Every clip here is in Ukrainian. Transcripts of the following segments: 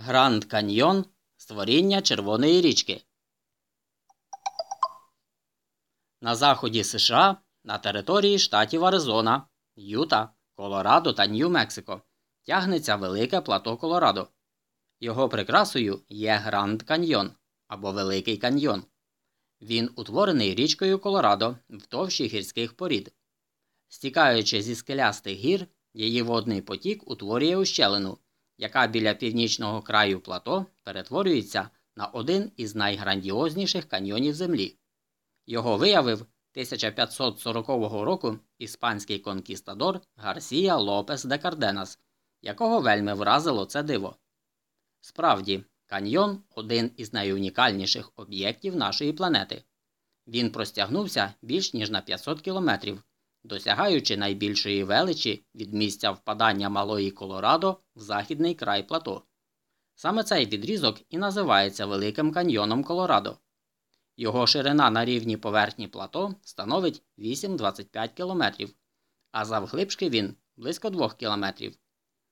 Гранд Каньйон створіння Червоної річки. На заході США на території штатів Аризона, Юта, Колорадо та Нью-Мексико тягнеться велике плато Колорадо. Його прикрасою є Гранд Каньйон або Великий каньйон. Він утворений річкою Колорадо в товщі гірських порід. Стікаючи зі скелястих гір, її водний потік утворює ущелину, яка біля північного краю плато перетворюється на один із найграндіозніших каньйонів Землі. Його виявив 1540 року іспанський конкістадор Гарсія Лопес де Карденас, якого вельми вразило це диво. Справді, каньйон один із найунікальніших об'єктів нашої планети. Він простягнувся більш ніж на 500 кілометрів, досягаючи найбільшої величі від місця впадання Малої Колорадо в західний край плато. Саме цей відрізок і називається Великим каньйоном Колорадо. Його ширина на рівні поверхні плато становить 8-25 км, а завглибшки він близько 2 км.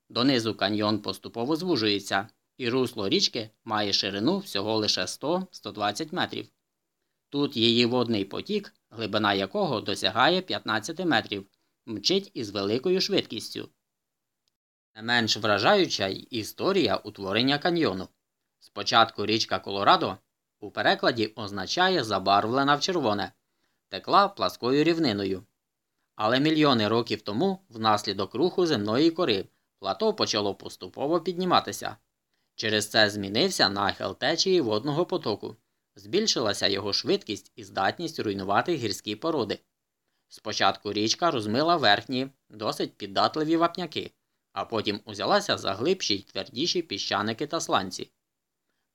Донизу каньйон поступово звужується, і русло річки має ширину всього лише 100-120 метрів. Тут її водний потік, глибина якого досягає 15 метрів, мчить із великою швидкістю. Не менш вражаюча історія утворення каньйону. Спочатку річка Колорадо у перекладі означає забарвлена в червоне, текла пласкою рівниною. Але мільйони років тому, внаслідок руху земної кори, плато почало поступово підніматися. Через це змінився нахил течії водного потоку, збільшилася його швидкість і здатність руйнувати гірські породи. Спочатку річка розмила верхні, досить піддатливі вапняки, а потім узялася за глибші й твердіші піщаники та сланці.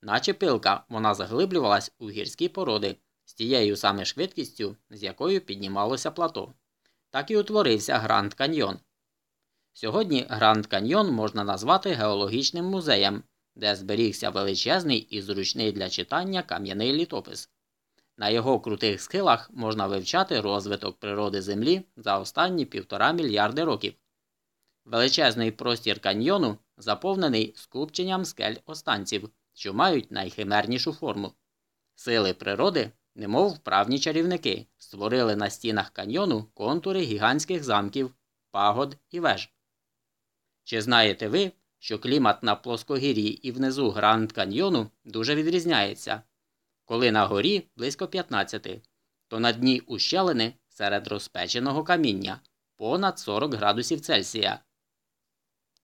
Наче пилка, вона заглиблювалась у гірські породи з тією саме швидкістю, з якою піднімалося плато. Так і утворився Гранд Каньйон. Сьогодні Гранд Каньйон можна назвати геологічним музеєм, де зберігся величезний і зручний для читання кам'яний літопис. На його крутих схилах можна вивчати розвиток природи Землі за останні півтора мільярди років. Величезний простір каньйону заповнений скупченням скель останців, що мають найхимернішу форму. Сили природи, немов вправні чарівники, створили на стінах каньйону контури гігантських замків, пагод і веж. Чи знаєте ви, що клімат на плоскогір'ї і внизу Гранд Каньйону дуже відрізняється? Коли на горі близько 15, то на дні ущелини серед розпеченого каміння понад 40 градусів Цельсія.